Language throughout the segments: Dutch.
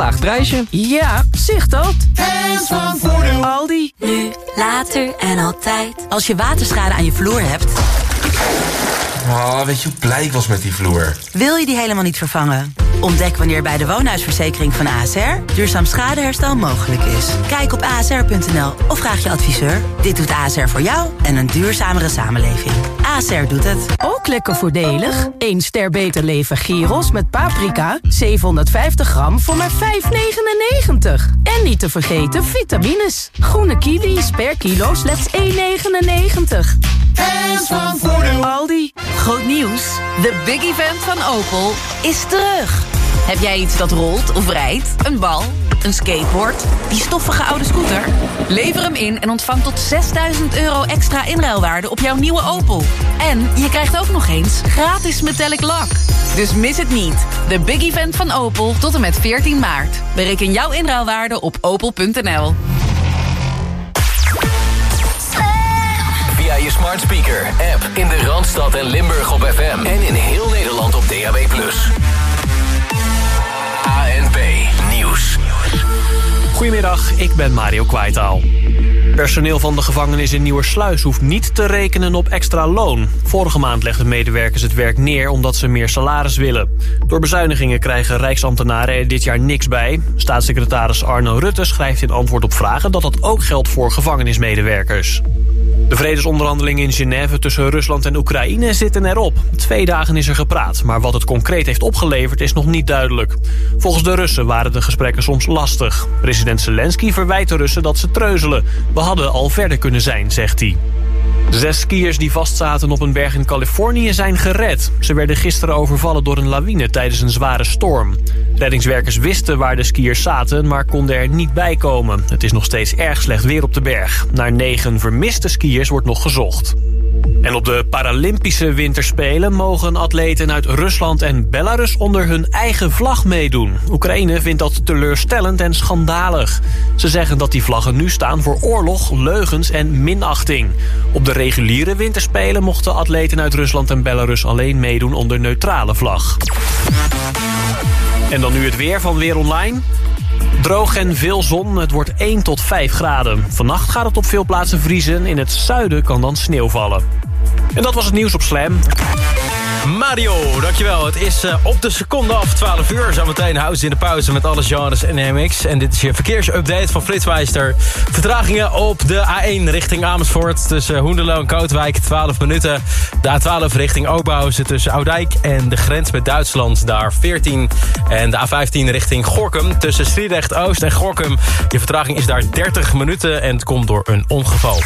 Geslaagd prijsje. Ja, zicht dat. Hands van Voordeel. Aldi. Nu, later en altijd. Als je waterschade aan je vloer hebt... Oh, weet je hoe blij ik was met die vloer? Wil je die helemaal niet vervangen? Ontdek wanneer bij de woonhuisverzekering van ASR duurzaam schadeherstel mogelijk is. Kijk op asr.nl of vraag je adviseur. Dit doet ASR voor jou en een duurzamere samenleving. Doet het. Ook lekker voordelig. 1 ster beter leven gyros met paprika. 750 gram voor maar 5,99. En niet te vergeten vitamines. Groene kiwis per kilo slechts 1,99. Hands van Voordeel. Aldi. Groot nieuws. De big event van Opel is terug. Heb jij iets dat rolt of rijdt? Een bal? Een skateboard? Die stoffige oude scooter? Lever hem in en ontvang tot 6000 euro extra inruilwaarde op jouw nieuwe Opel. En je krijgt ook nog eens gratis metallic lak. Dus mis het niet. De big event van Opel tot en met 14 maart. Bereken jouw inruilwaarde op opel.nl. Via je smart speaker, app in de Randstad en Limburg op FM. En in heel Nederland op DAB+. Goedemiddag, ik ben Mario Kwaitaal. Personeel van de gevangenis in Nieuwersluis hoeft niet te rekenen op extra loon. Vorige maand legden medewerkers het werk neer omdat ze meer salaris willen. Door bezuinigingen krijgen rijksambtenaren er dit jaar niks bij. Staatssecretaris Arno Rutte schrijft in antwoord op vragen dat dat ook geldt voor gevangenismedewerkers. De vredesonderhandelingen in Genève tussen Rusland en Oekraïne zitten erop. Twee dagen is er gepraat, maar wat het concreet heeft opgeleverd is nog niet duidelijk. Volgens de Russen waren de gesprekken soms lastig. President Zelensky verwijt de Russen dat ze treuzelen. Hadden al verder kunnen zijn, zegt hij. Zes skiers die vastzaten op een berg in Californië zijn gered. Ze werden gisteren overvallen door een lawine tijdens een zware storm. Reddingswerkers wisten waar de skiers zaten, maar konden er niet bij komen. Het is nog steeds erg slecht weer op de berg. Naar negen vermiste skiers wordt nog gezocht. En op de Paralympische Winterspelen mogen atleten uit Rusland en Belarus onder hun eigen vlag meedoen. Oekraïne vindt dat teleurstellend en schandalig. Ze zeggen dat die vlaggen nu staan voor oorlog, leugens en minachting. Op de reguliere Winterspelen mochten atleten uit Rusland en Belarus alleen meedoen onder neutrale vlag. En dan nu het weer van Weer Online. Droog en veel zon, het wordt 1 tot 5 graden. Vannacht gaat het op veel plaatsen vriezen, in het zuiden kan dan sneeuw vallen. En dat was het nieuws op Slam. Mario, dankjewel. Het is uh, op de seconde af 12 uur. Zometeen house in de pauze met alle genres en MX. En dit is je verkeersupdate van Flitsmeister. Vertragingen op de A1 richting Amersfoort. Tussen Hoenderloo en Kootwijk 12 minuten. De A12 richting Oberhausen tussen Oudijk en de grens met Duitsland. Daar 14. En de A15 richting Gorkum tussen Sliedrecht Oost en Gorkum. Je vertraging is daar 30 minuten en het komt door een ongeval.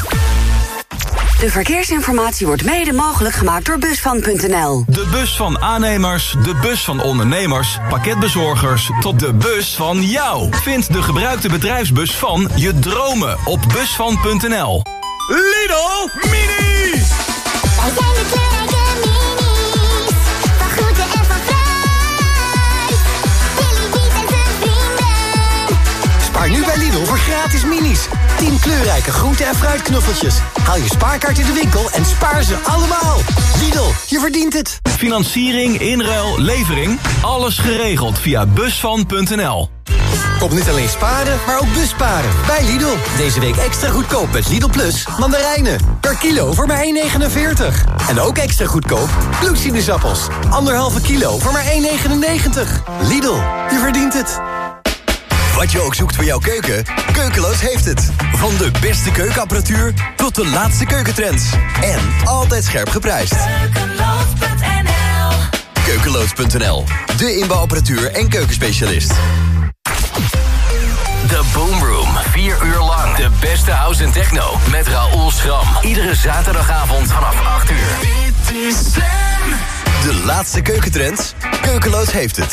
De verkeersinformatie wordt mede mogelijk gemaakt door Busvan.nl. De bus van aannemers, de bus van ondernemers, pakketbezorgers... tot de bus van jou. Vind de gebruikte bedrijfsbus van je dromen op Busvan.nl. Lidl Mini! Wij zijn de kleurrijke minis. Voor gratis minis. 10 kleurrijke groente- en fruitknuffeltjes. Haal je spaarkaart in de winkel en spaar ze allemaal. Lidl, je verdient het. Financiering, inruil, levering. Alles geregeld via Busvan.nl. Kom niet alleen sparen, maar ook busparen. Bij Lidl. Deze week extra goedkoop met Lidl Plus mandarijnen. Per kilo voor maar 1,49. En ook extra goedkoop bloedsinusappels. Anderhalve kilo voor maar 1,99. Lidl, je verdient het. Wat je ook zoekt voor jouw keuken, Keukeloos heeft het. Van de beste keukenapparatuur tot de laatste keukentrends. En altijd scherp geprijsd. Keukeloos.nl Keukeloos.nl, de inbouwapparatuur en keukenspecialist. De Boom Room. Vier uur lang. De beste house en techno. Met Raoul Schram. Iedere zaterdagavond vanaf 8 uur. Dit is. De laatste keukentrends, Keukeloos heeft het.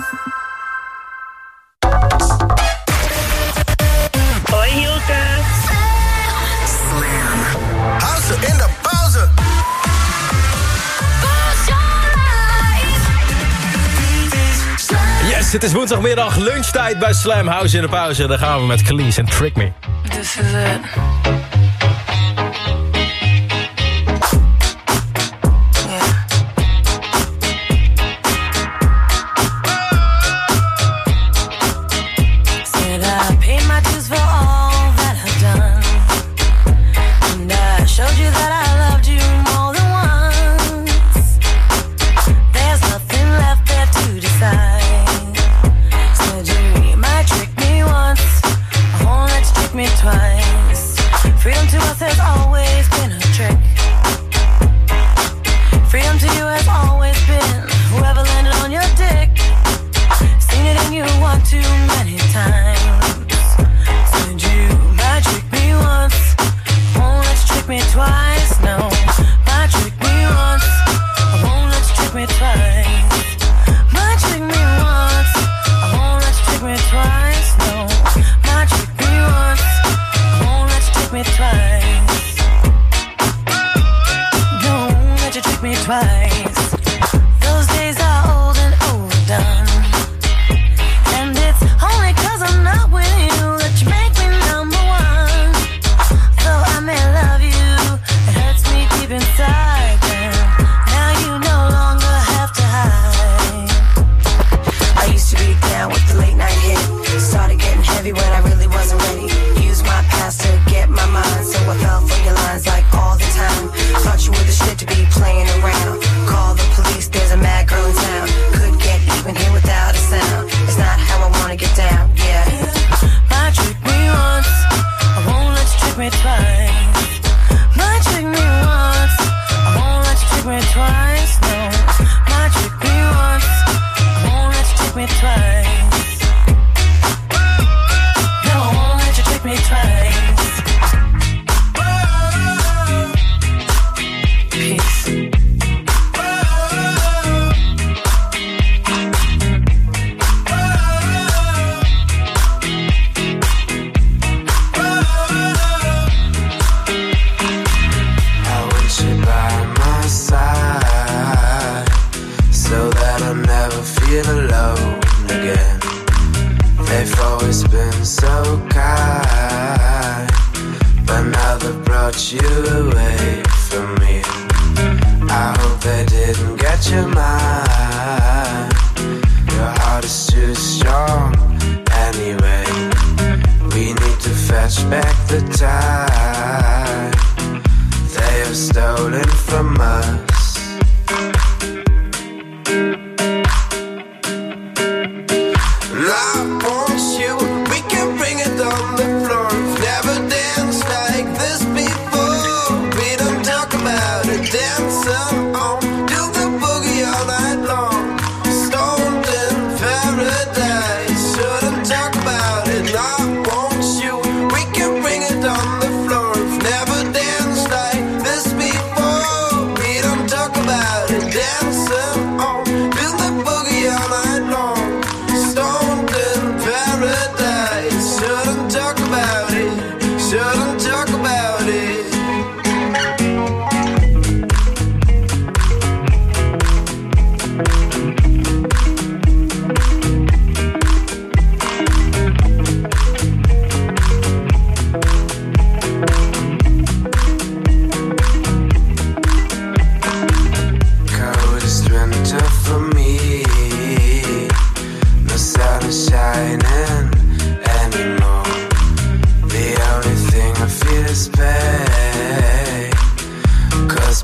Het is woensdagmiddag lunchtijd bij Slam House in de pauze. Daar gaan we met Cleese en Trick Me. This is it.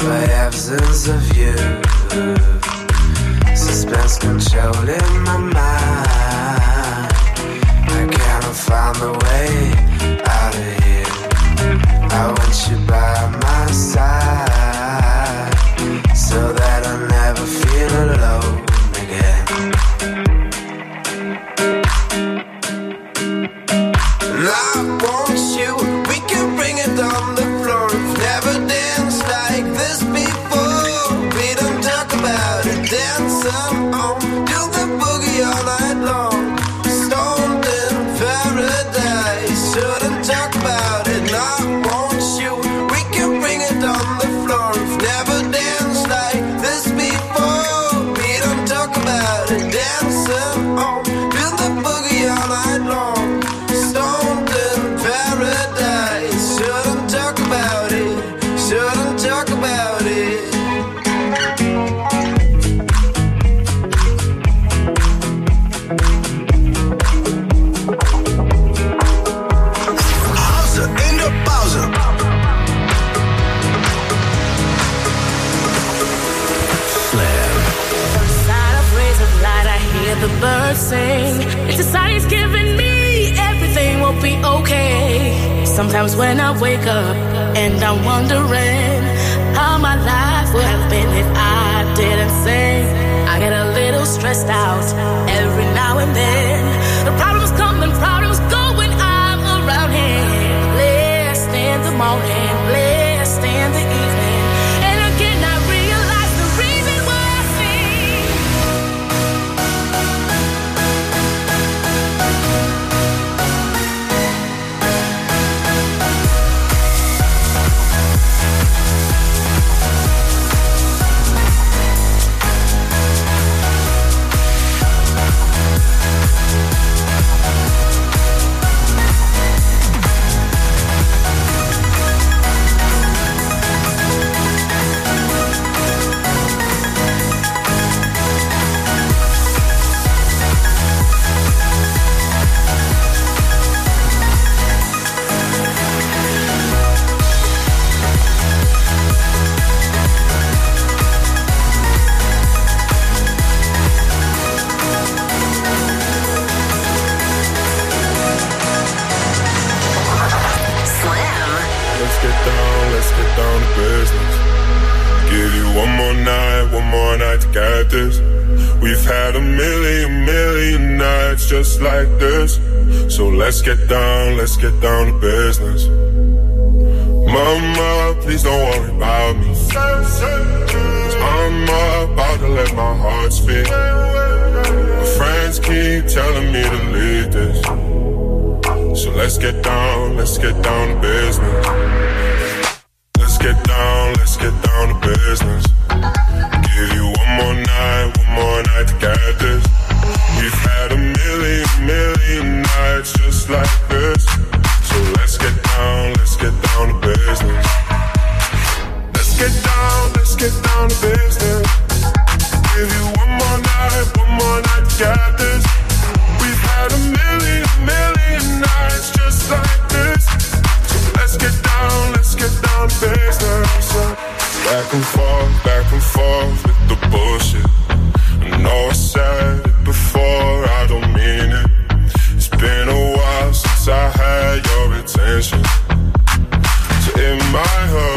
my absence of you. Suspense controlling my mind. I cannot find a way out of here. I want you back. Sometimes when I wake up and I'm wondering how my life would have been if I didn't sing. I get a little stressed out like this. So let's get down, let's get down to business. Back and forth with the bullshit. I know I said it before, I don't mean it. It's been a while since I had your attention. So it might hurt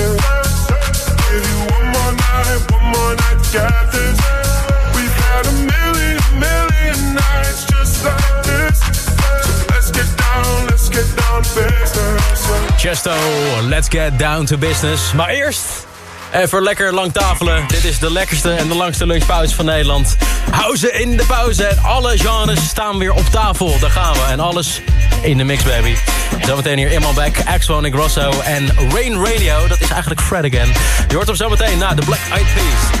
Chesto, let's get down to business. Maar eerst even lekker lang tafelen. Dit is de lekkerste en de langste lunchpauze van Nederland. Hou ze in de pauze en alle genres staan weer op tafel. Daar gaan we en alles in de mix, baby. Zometeen hier Iman Beck, Axel Grosso en Rain Radio. Dat is eigenlijk Fred Again. Je hoort hem zometeen na de Black Eyed Peas.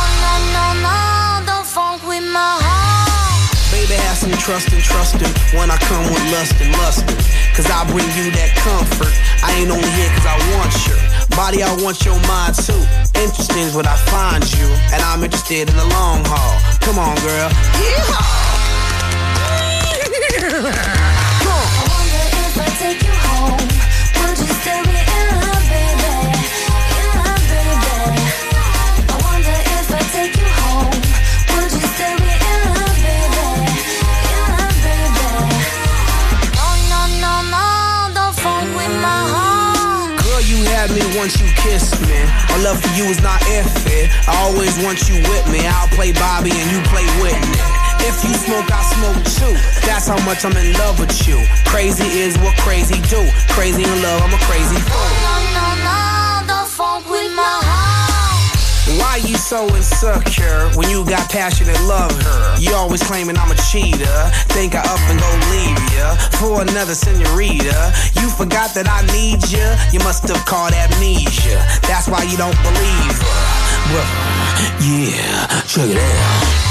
Some trust and trust in when I come with lust and lustin'. Cause I bring you that comfort. I ain't only here cause I want your body, I want your mind too. Interesting is what I find you, and I'm interested in the long haul. Come on, girl. I once you kissed me. My love for you is not if. I always want you with me. I'll play Bobby and you play Whitney. If you smoke, I smoke too. That's how much I'm in love with you. Crazy is what crazy do. Crazy in love, I'm a crazy fool. No, no, no, don't with my heart. Why you so insecure when you got passionate love her? You always claiming I'm a cheater. Think I up and go leave ya for another senorita. You forgot that I need ya. You must have caught amnesia. That's why you don't believe her. Well, yeah, check it out.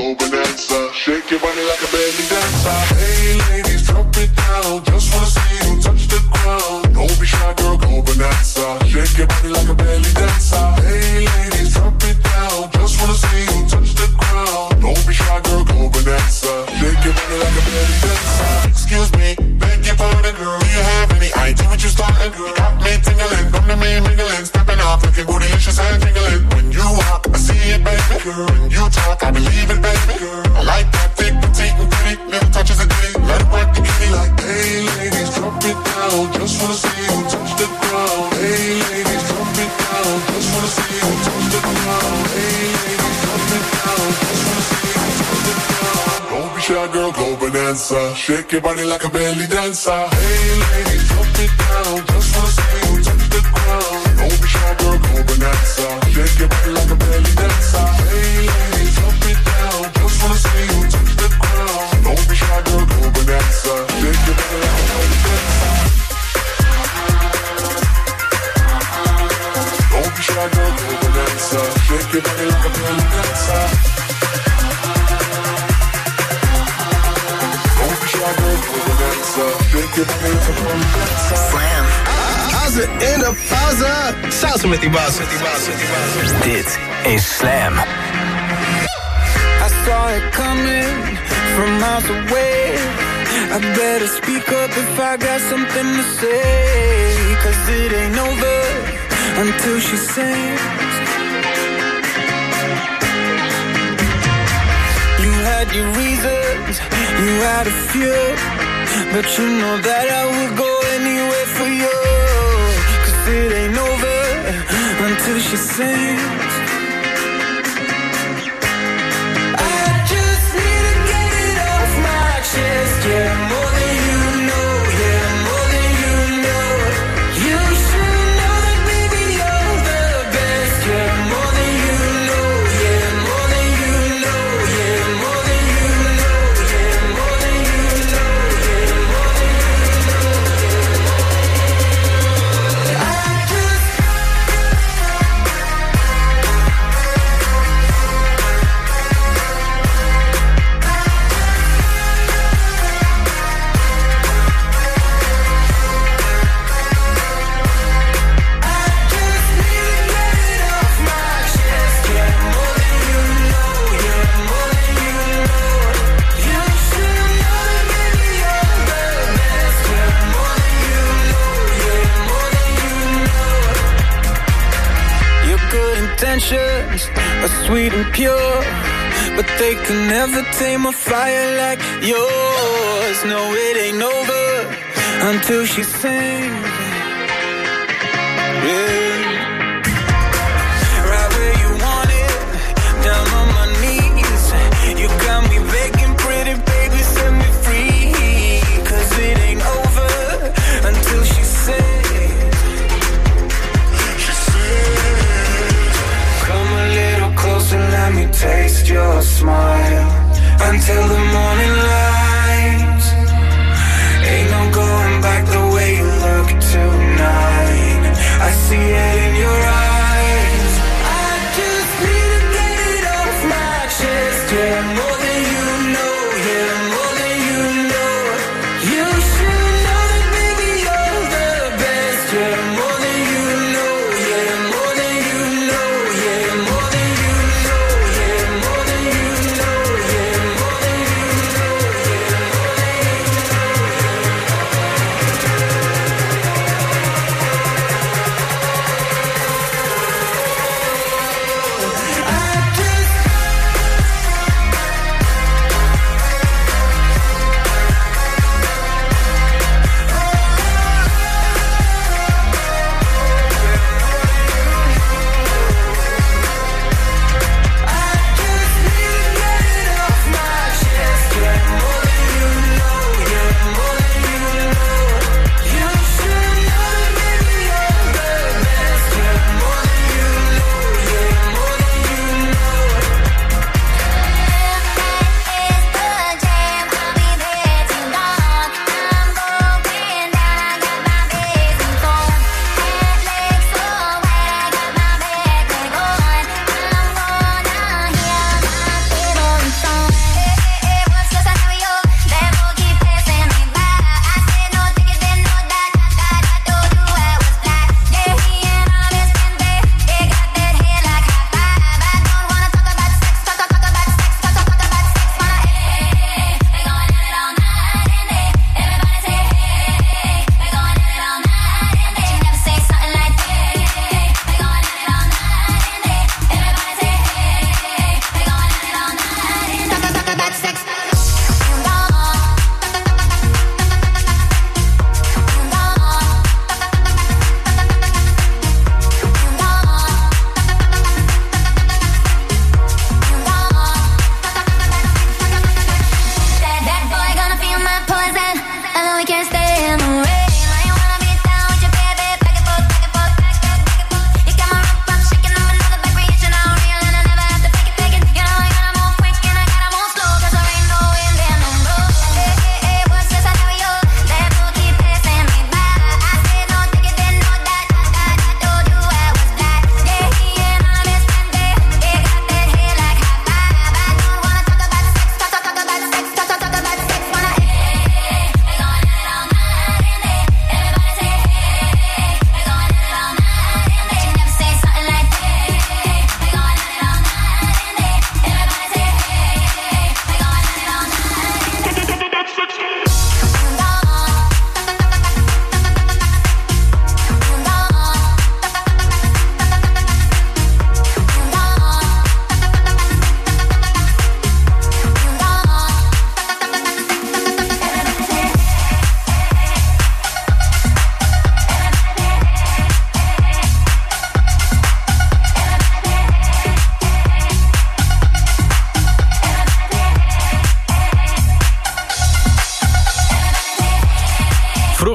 Shake your body like a belly dancer. Hey, ladies, drop it down. Just wanna see you touch the ground. Don't be shy, girl, go bonanza. Shake your body like Pauze in de pauze. Salsa met die baas. Dit is Slam. I saw it coming from miles away. I better speak up if I got something to say. Cause it ain't over until she sings. You had your reasons, you had a few. But you know that I would go anywhere for you. Until she sings. Sweet and pure, but they can never tame a fire like yours. No, it ain't over until she sings. Yeah.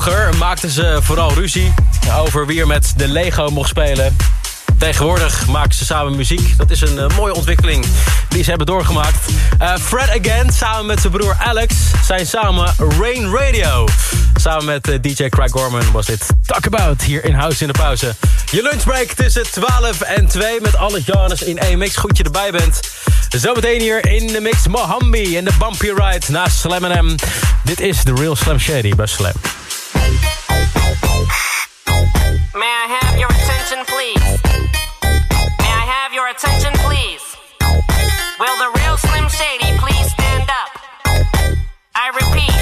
Vroeger maakten ze vooral ruzie over wie er met de Lego mocht spelen. Tegenwoordig maken ze samen muziek. Dat is een eh, mooie ontwikkeling die ze hebben doorgemaakt. Eh, Fred Again samen met zijn broer Alex zijn samen Rain Radio. Samen met eh, DJ Craig Gorman was dit Talk About hier in House in de Pauze. Je lunchbreak tussen 12 en 2 met alle genres in één mix. Goed je erbij bent. Zometeen hier in de mix Mohambi en de Bumpy Ride naast Slam M. Dit is The Real Slam Shady bij Slam. May I have your attention, please? May I have your attention, please? Will the real Slim Shady please stand up? I repeat,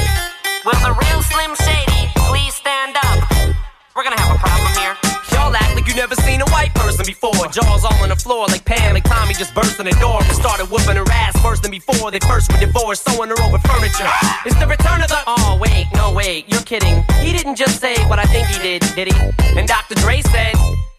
you never seen a white person before. Jaws all on the floor like Pam, like Tommy just burst in the door and started whooping her ass worse than before. They first were divorced, sewing her over furniture. It's the return of the. Oh, wait, no, wait, you're kidding. He didn't just say what I think he did, did he? And Dr. Dre said,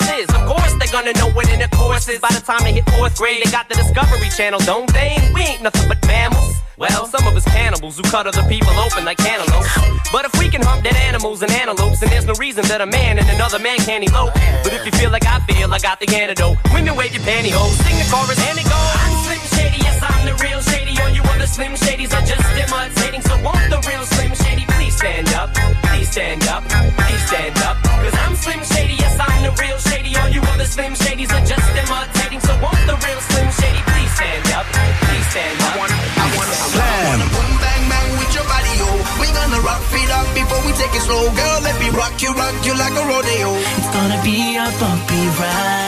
Of course, they're gonna know what intercourse is by the time they hit fourth grade. They got the Discovery Channel, don't they? We ain't nothing but mammals. Well, some of us cannibals who cut other people open like cantaloupes. But if we can hunt dead animals and antelopes, then there's no reason that a man and another man can't elope. But if you feel like I feel, I got the antidote. Women wave your pantyhose, sing the chorus and it goes. I'm Slim Shady, yes I'm the real Shady. All you other Slim Shadys are just imitating. So won't the real Slim Shady please stand up? Stand up, please stand up. Cause I'm Slim Shady, yes I'm the real Shady. All you other Slim Shadys are just imitating. So won't the real Slim Shady please stand up? Please stand up. I wanna, I wanna Slam. Boom, bang, bang with your body, yo. We gonna rock feet up before we take it slow. Girl, let me rock you, rock you like a rodeo. It's gonna be a bumpy ride.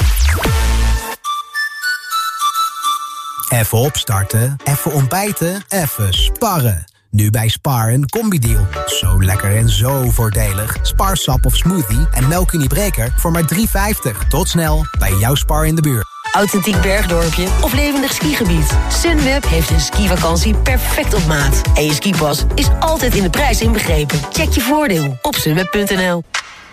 Even opstarten, even ontbijten, even sparren. Nu bij Spar een combi-deal. Zo lekker en zo voordelig. Spar sap of smoothie en melkuniebreker voor maar 3,50. Tot snel bij jouw Spar in de buurt. Authentiek bergdorpje of levendig skigebied. Sunweb heeft een skivakantie perfect op maat. En je skipas is altijd in de prijs inbegrepen. Check je voordeel op sunweb.nl.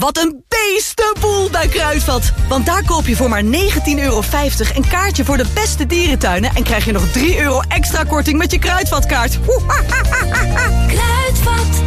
Wat een beestenboel bij Kruidvat. Want daar koop je voor maar 19,50 euro een kaartje voor de beste dierentuinen... en krijg je nog 3 euro extra korting met je Kruidvatkaart. Kruidvat,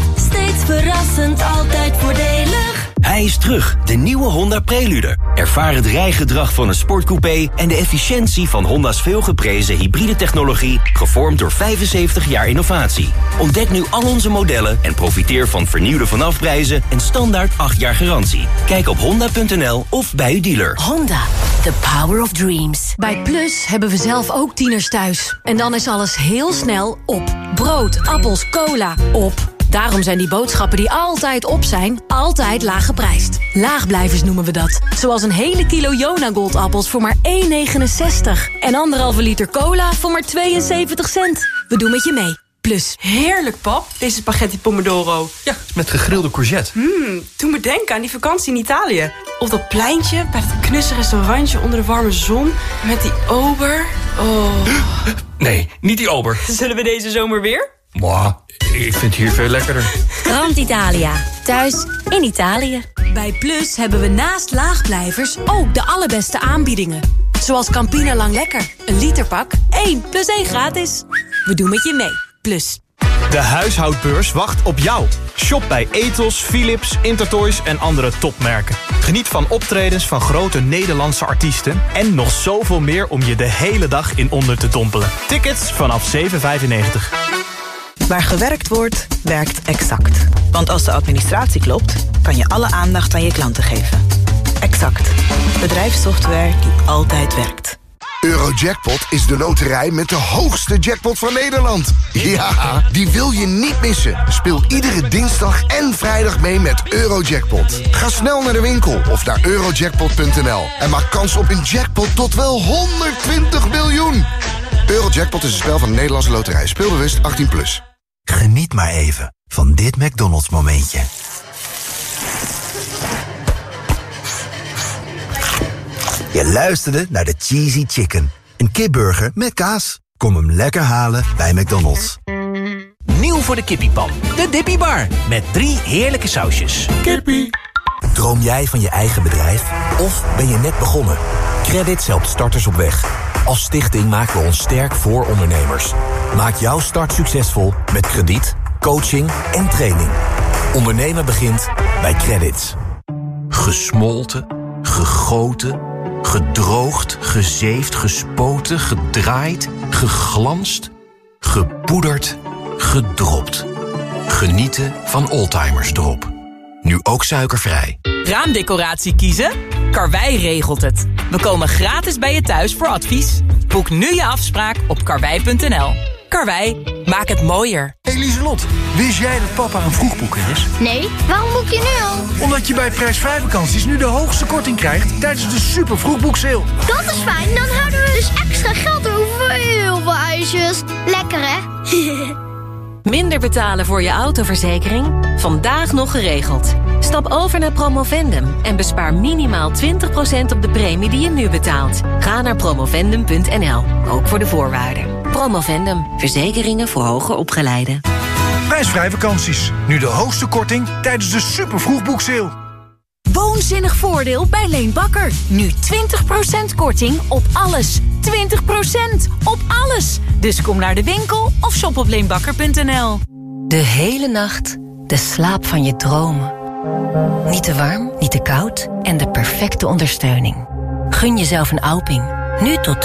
verrassend, altijd voordelig. Hij is terug, de nieuwe Honda Prelude. Ervaar het rijgedrag van een sportcoupé en de efficiëntie van Honda's veelgeprezen hybride technologie, gevormd door 75 jaar innovatie. Ontdek nu al onze modellen en profiteer van vernieuwde vanafprijzen en standaard 8 jaar garantie. Kijk op honda.nl of bij uw dealer. Honda, The power of dreams. Bij Plus hebben we zelf ook tieners thuis. En dan is alles heel snel op. Brood, appels, cola, op. Daarom zijn die boodschappen die altijd op zijn, altijd laag geprijsd. Laagblijvers noemen we dat. Zoals een hele kilo Jona Goldappels voor maar 1,69. En anderhalve liter cola voor maar 72 cent. We doen met je mee. Plus. Heerlijk, pap, deze spaghetti pomodoro. Ja, met gegrilde courgette. Mmm, doe me denken aan die vakantie in Italië. Op dat pleintje, bij dat knusse restaurantje onder de warme zon. Met die ober. Oh. Nee, niet die ober. Zullen we deze zomer weer? Mwah, ik vind het hier veel lekkerder. Grand Italia. Thuis in Italië. Bij Plus hebben we naast laagblijvers ook de allerbeste aanbiedingen. Zoals Campina Lang Lekker. Een literpak, 1 plus 1 gratis. We doen met je mee. Plus. De huishoudbeurs wacht op jou. Shop bij Ethos, Philips, Intertoys en andere topmerken. Geniet van optredens van grote Nederlandse artiesten... en nog zoveel meer om je de hele dag in onder te dompelen. Tickets vanaf 7,95. Waar gewerkt wordt, werkt Exact. Want als de administratie klopt, kan je alle aandacht aan je klanten geven. Exact. Bedrijfssoftware die altijd werkt. Eurojackpot is de loterij met de hoogste jackpot van Nederland. Ja, die wil je niet missen. Speel iedere dinsdag en vrijdag mee met Eurojackpot. Ga snel naar de winkel of naar eurojackpot.nl en maak kans op een jackpot tot wel 120 miljoen. Eurojackpot is een spel van de Nederlandse loterij. Speelbewust 18+. Plus. Geniet maar even van dit McDonald's momentje. Je luisterde naar de Cheesy Chicken. Een kipburger met kaas. Kom hem lekker halen bij McDonald's. Nieuw voor de kippiepan. De Dippy Bar. Met drie heerlijke sausjes. Kippie. Droom jij van je eigen bedrijf? Of ben je net begonnen? Credits helpt starters op weg. Als stichting maken we ons sterk voor ondernemers. Maak jouw start succesvol met krediet, coaching en training. Ondernemen begint bij Credits. Gesmolten, gegoten, gedroogd, gezeefd, gespoten, gedraaid, geglanst, gepoederd, gedropt. Genieten van Oldtimers Drop. Nu ook suikervrij. Raamdecoratie kiezen? Karwei regelt het. We komen gratis bij je thuis voor advies. Boek nu je afspraak op karwei.nl. Karwei, maak het mooier. Hey Lieselot, wist jij dat papa een vroegboeker is? Nee, waarom boek je nu al? Omdat je bij prijsvrij vakanties nu de hoogste korting krijgt tijdens de super vroegboekseil. Dat is fijn, dan houden we dus extra geld over voor heel veel ijsjes. Lekker hè? Minder betalen voor je autoverzekering? Vandaag nog geregeld. Stap over naar Promovendum en bespaar minimaal 20% op de premie die je nu betaalt. Ga naar promovendum.nl, ook voor de voorwaarden. Promovendum, verzekeringen voor hoger opgeleiden. Prijsvrij vakanties, nu de hoogste korting tijdens de super vroegboekseil. Woonzinnig voordeel bij Leen Bakker. Nu 20% korting op alles. 20% op alles. Dus kom naar de winkel of shop op leenbakker.nl. De hele nacht de slaap van je dromen. Niet te warm, niet te koud en de perfecte ondersteuning. Gun jezelf een Alping. Nu tot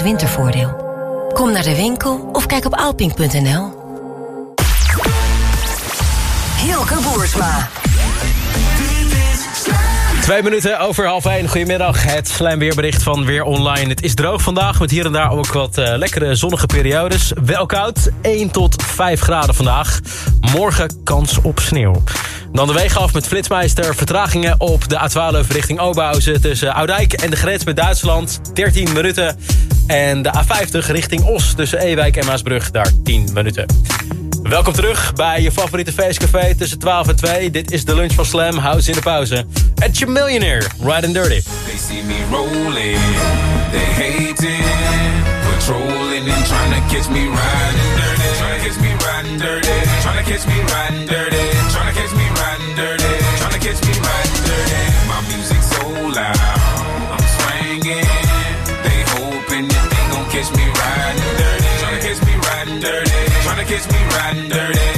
20% wintervoordeel. Kom naar de winkel of kijk op alping.nl. Hilke Boersma. Twee minuten over half één. Goedemiddag. Het slijmweerbericht van Weer Online. Het is droog vandaag met hier en daar ook wat eh, lekkere zonnige periodes. Wel koud, 1 tot 5 graden vandaag. Morgen kans op sneeuw. Dan de wegen af met Flitsmeister. Vertragingen op de A12 richting Oberhausen tussen Oudijk en de grens met Duitsland. 13 minuten. En de A50 richting Os tussen Ewijk en Maasbrug. Daar 10 minuten. Welkom terug bij je favoriete feestcafé tussen 12 en 2. Dit is de lunch van Slam. House in de pauze. At your millionaire, Ride and Dirty. They see me rolling, they hating, patrolling and trying to catch me riding dirty, trying to catch me riding dirty, trying to catch me riding dirty, trying to catch me riding dirty, trying to catch me riding dirty. My music so loud, dirty, trying to catch me riding dirty,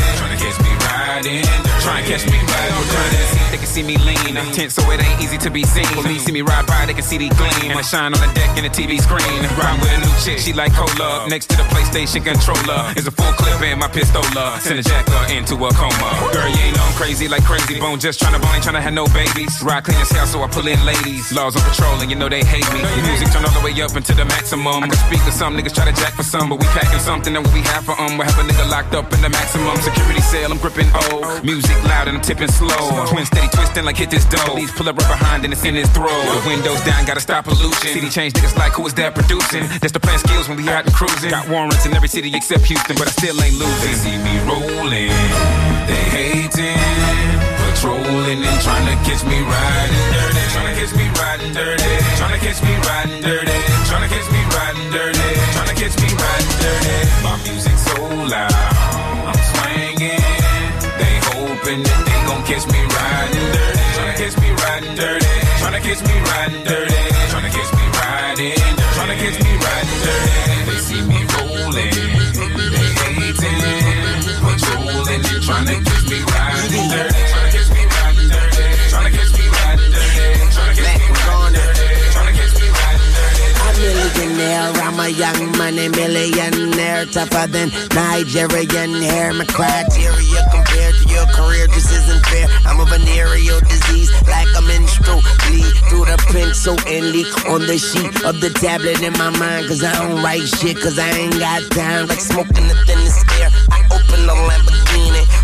riding dirty, trying to catch me riding dirty. they can see me lean. I'm Tense, so it ain't easy to be seen. Police see me ride by, they can see the gleam. I shine on the deck in the TV screen. Ride with a new chick, she like cola. Next to the PlayStation controller is a full clip and my pistola. Send a jacker into a coma. Girl, you ain't know I'm crazy like crazy bone. Just tryna bone, tryna have no babies. Ride clean as hell, so I pull in ladies. Laws on patrol, and you know they hate me. Music turn all the way up into the maximum. I can speak to some niggas try to jack for some, but we packing something that what we have for um. We have a nigga locked up in the maximum security cell. I'm gripping Music loud and I'm tipping slow. Twin steady twisting like hit this dough. Please pull up right behind and it's in his throat. The windows down, gotta stop pollution. City change niggas like who is that producing? That's the plan skills when we out and cruising. Got warrants in every city except Houston, but I still ain't losing. They see me rolling, they hating, patrolling and trying to catch me riding dirty. Trying to catch me riding dirty. Trying to catch me riding dirty. Trying to catch me riding dirty. Trying to catch me riding dirty. My music so loud, I'm swinging. They hoping that they gon' catch me riding dirty. Tryna catch me riding dirty. Tryna catch me riding dirty. Tryna me riding dirty. Tryna catch me riding dirty. They see me rolling. They hating. Patrolling and tryna catch me riding dirty. Millionaire, I'm a young money millionaire, tougher than Nigerian hair. My criteria compared to your career just isn't fair. I'm a venereal disease, like a menstrual bleed through the pencil and leak on the sheet of the tablet in my mind. Cause I don't write shit, cause I ain't got time. Like smoking the thinnest air. I open the Lamborghini,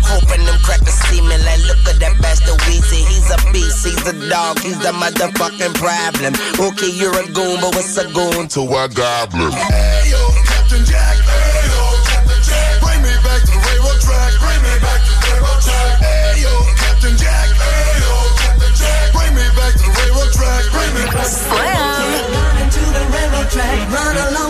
hoping them crackers see me. Like, look at that bastard Weezy. He's a beast, he's a dog, he's the motherfucking problem. Okay, you're a goon, but what's a goon to a goblin? Hey yo, Captain Jack. Hey yo, Captain Jack. Bring me back to the railroad track. Bring me back to the railroad track. Hey yo, Captain Jack. Hey yo, Captain Jack. Bring me back to the railroad track. Bring me back to the railroad track. to the railroad track. Run along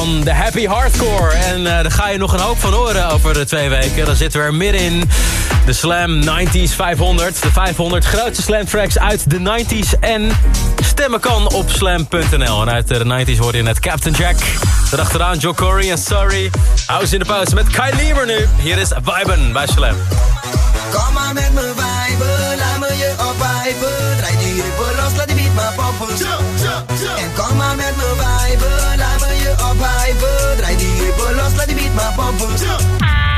van de Happy Hardcore. En eh, daar ga je nog een hoop van horen over de twee weken. Dan zitten we er middenin. De Slam 90s 500. De 500 grootste Slam tracks uit de 90s. En stemmen kan op slam.nl. En uit de 90s hoor je net Captain Jack. Daarachteraan Joe Corey en Sorry. House in de pauze met Kai Lieber nu. Hier is Viben bij Slam. Kom maar met me viben, laat me je opwijven. Draai die los, laat die beat maar poppen. En kom maar met me viben, pijpen. Draai die heupen los, laat die beat maar pompen.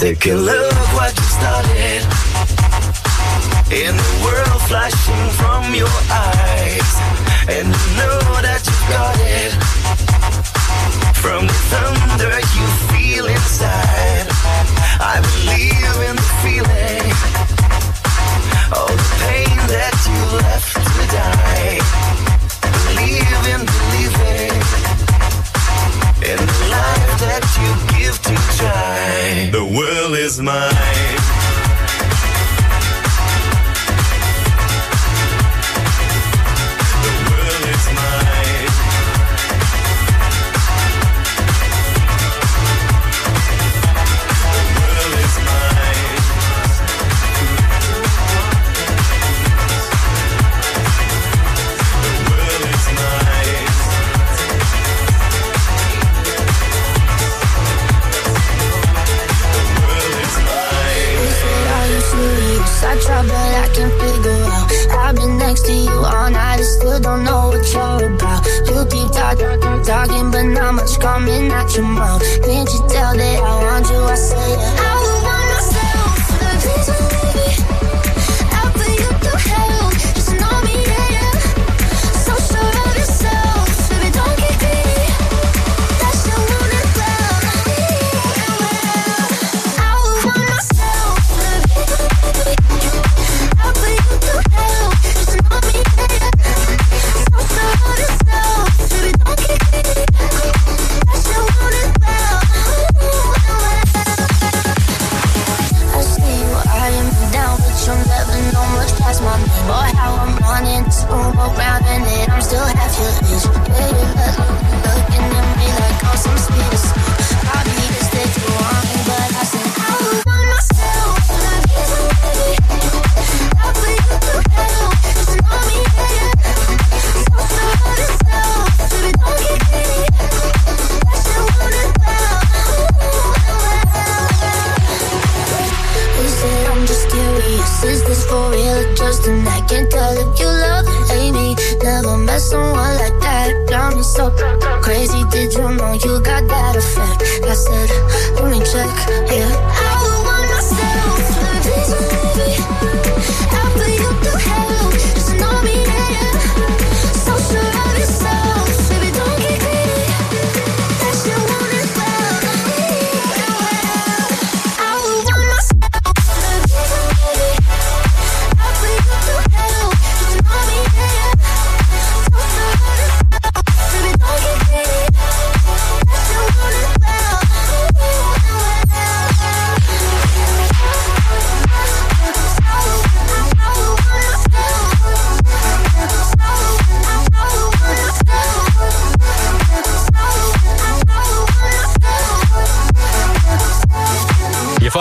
Take a look what you started. In the world flashing from your eyes. And you know that you got it. From the thunder you feel inside. I believe in the feeling. All the pain that you left to die. Believe in you give to. The world is mine. Talking, talking, but not much coming out your mouth. Can't you tell that I want you? I say it. I and it. I'm still half your age. Baby, look, looking at me like I'm some speed Met someone like that. Got me so crazy. Did you know you got that effect? I said, let me check. Yeah,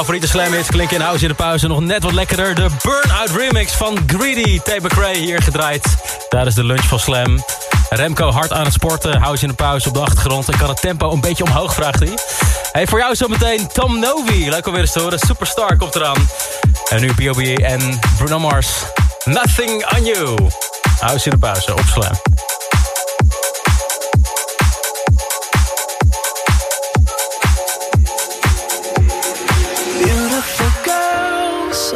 favoriete slam hits klinken in House in de Pauze nog net wat lekkerder. De Burnout remix van Greedy. Tate McRae hier gedraaid tijdens de lunch van Slam. Remco hard aan het sporten, House in de Pauze op de achtergrond. En kan het tempo een beetje omhoog, vraagt hij. Hey, voor jou zometeen Tom Novi. Leuk om weer eens te horen. Superstar komt eraan. En nu B.O.B. en Bruno Mars. Nothing on you. House in de Pauze op Slam.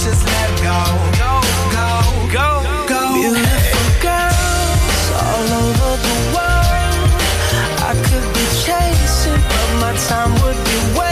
just let go. Go, go, go, go. Beautiful girls all over the world. I could be chasing, but my time would be wasted.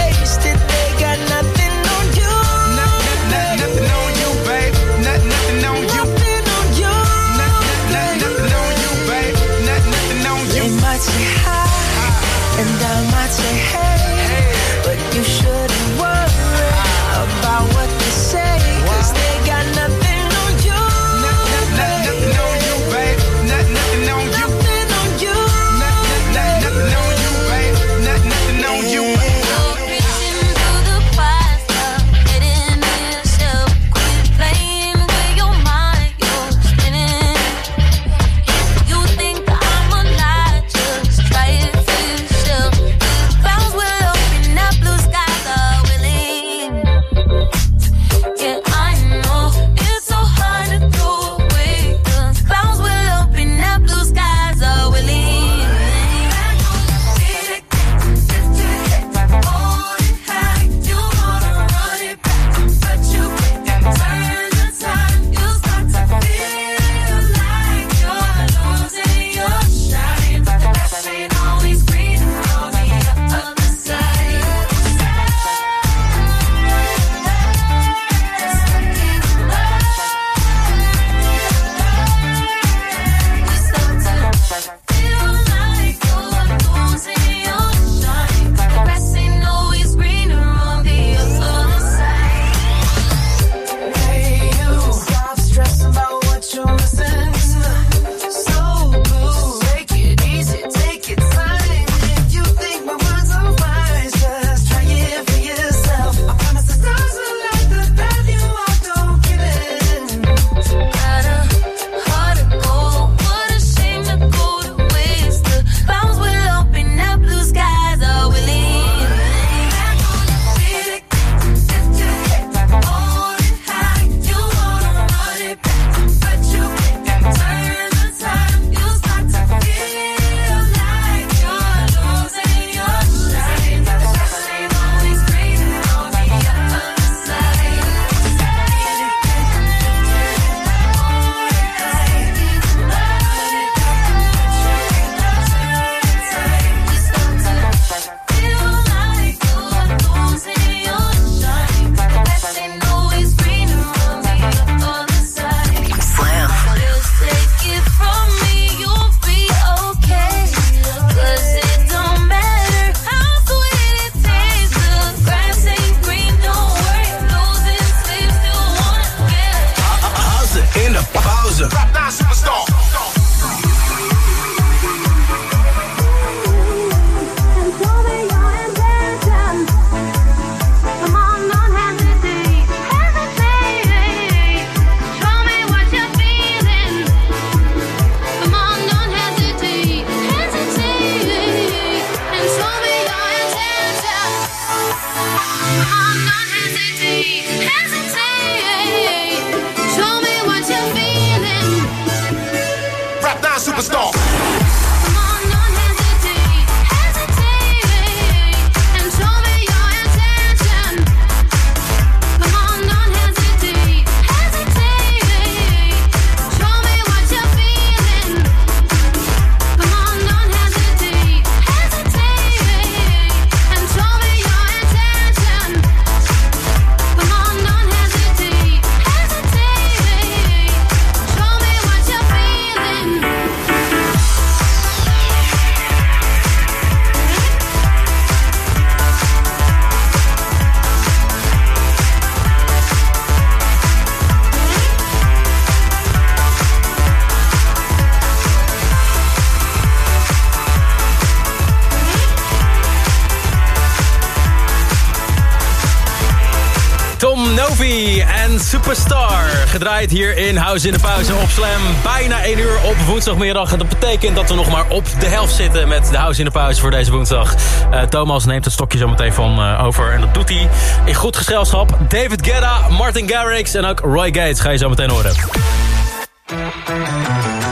Tom Novi en Superstar. Gedraaid hier in House in de Pauze op Slam. Bijna 1 uur op woensdagmiddag. En dat betekent dat we nog maar op de helft zitten met de House in de Pauze voor deze woensdag. Eh, Thomas neemt het stokje zo meteen van eh, over. En dat doet hij in goed gezelschap. David Guetta, Martin Garrix en ook Roy Gates ga je zo meteen horen.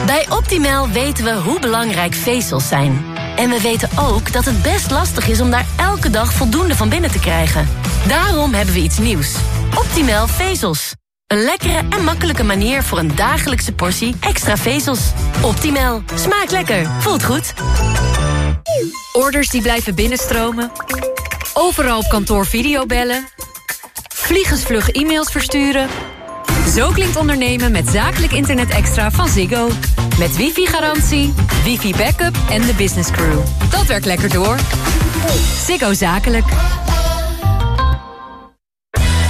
Bij Optimal weten we hoe belangrijk vezels zijn. En we weten ook dat het best lastig is om daar elke dag voldoende van binnen te krijgen. Daarom hebben we iets nieuws. Optimal vezels. Een lekkere en makkelijke manier voor een dagelijkse portie extra vezels. Optimal. Smaakt lekker. Voelt goed. Orders die blijven binnenstromen. Overal op kantoor videobellen. Vliegensvlug e-mails versturen. Zo klinkt ondernemen met zakelijk internet extra van Ziggo. Met wifi-garantie, wifi-backup en de business crew. Dat werkt lekker door. Ziggo Zakelijk.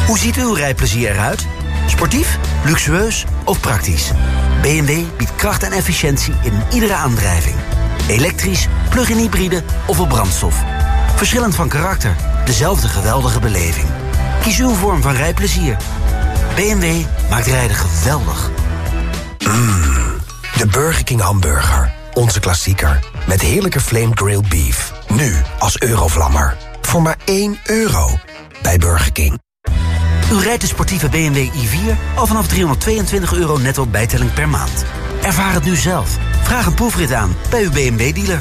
Hoe ziet uw rijplezier eruit? Sportief, luxueus of praktisch? BMW biedt kracht en efficiëntie in iedere aandrijving. Elektrisch, plug-in hybride of op brandstof. Verschillend van karakter, dezelfde geweldige beleving. Kies uw vorm van rijplezier. BMW maakt rijden geweldig. De Burger King hamburger. Onze klassieker. Met heerlijke flame grilled beef. Nu als eurovlammer. Voor maar 1 euro. Bij Burger King. U rijdt de sportieve BMW i4 al vanaf 322 euro netto bijtelling per maand. Ervaar het nu zelf. Vraag een proefrit aan bij uw BMW-dealer.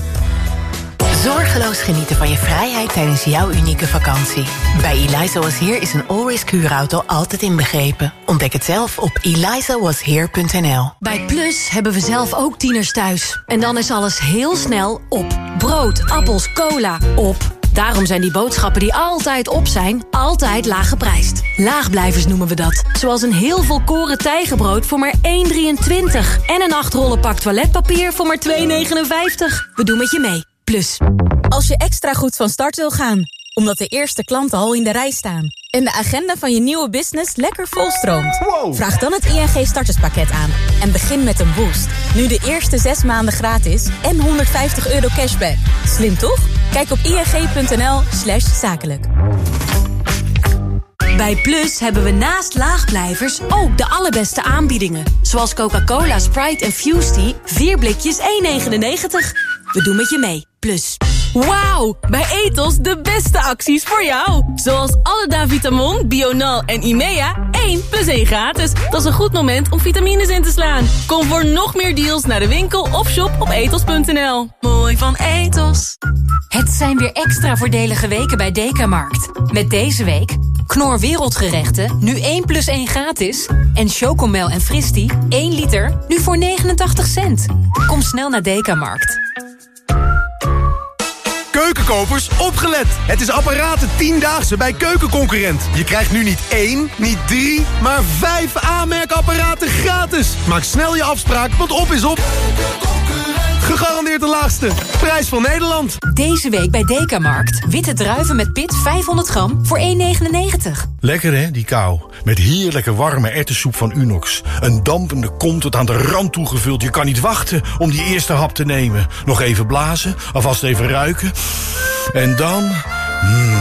Zorgeloos genieten van je vrijheid tijdens jouw unieke vakantie. Bij Eliza Was Here is een all-risk huurauto altijd inbegrepen. Ontdek het zelf op elizawasheer.nl. Bij Plus hebben we zelf ook tieners thuis. En dan is alles heel snel op. Brood, appels, cola, op. Daarom zijn die boodschappen die altijd op zijn, altijd laag geprijsd. Laagblijvers noemen we dat. Zoals een heel volkoren tijgenbrood voor maar 1,23. En een 8 rollen pak toiletpapier voor maar 2,59. We doen met je mee. Plus. Als je extra goed van start wil gaan, omdat de eerste klanten al in de rij staan... en de agenda van je nieuwe business lekker volstroomt... vraag dan het ING starterspakket aan en begin met een boost. Nu de eerste zes maanden gratis en 150 euro cashback. Slim toch? Kijk op ing.nl slash zakelijk. Bij Plus hebben we naast laagblijvers ook de allerbeste aanbiedingen. Zoals Coca-Cola, Sprite en Fusty, 4 blikjes 1,99. We doen met je mee. Plus. Wauw, bij Ethos de beste acties voor jou. Zoals alle Davitamon, Bional en Imea, 1 plus 1 gratis. Dat is een goed moment om vitamines in te slaan. Kom voor nog meer deals naar de winkel of shop op ethos.nl. Mooi van Ethos. Het zijn weer extra voordelige weken bij Dekamarkt. Met deze week Knor Wereldgerechten, nu 1 plus 1 gratis. En Chocomel en Fristi, 1 liter, nu voor 89 cent. Kom snel naar Dekamarkt. Keukenkopers, opgelet! Het is apparaten 10-daagse bij Keukenconcurrent. Je krijgt nu niet één, niet drie, maar vijf aanmerkapparaten gratis. Maak snel je afspraak, want op is op. Gegarandeerd de laagste. Prijs van Nederland. Deze week bij Dekamarkt. Witte druiven met pit 500 gram voor 1,99. Lekker hè, die kou. Met heerlijke warme erwtensoep van Unox. Een dampende kom tot aan de rand toegevuld. Je kan niet wachten om die eerste hap te nemen. Nog even blazen, alvast even ruiken. En dan... mm,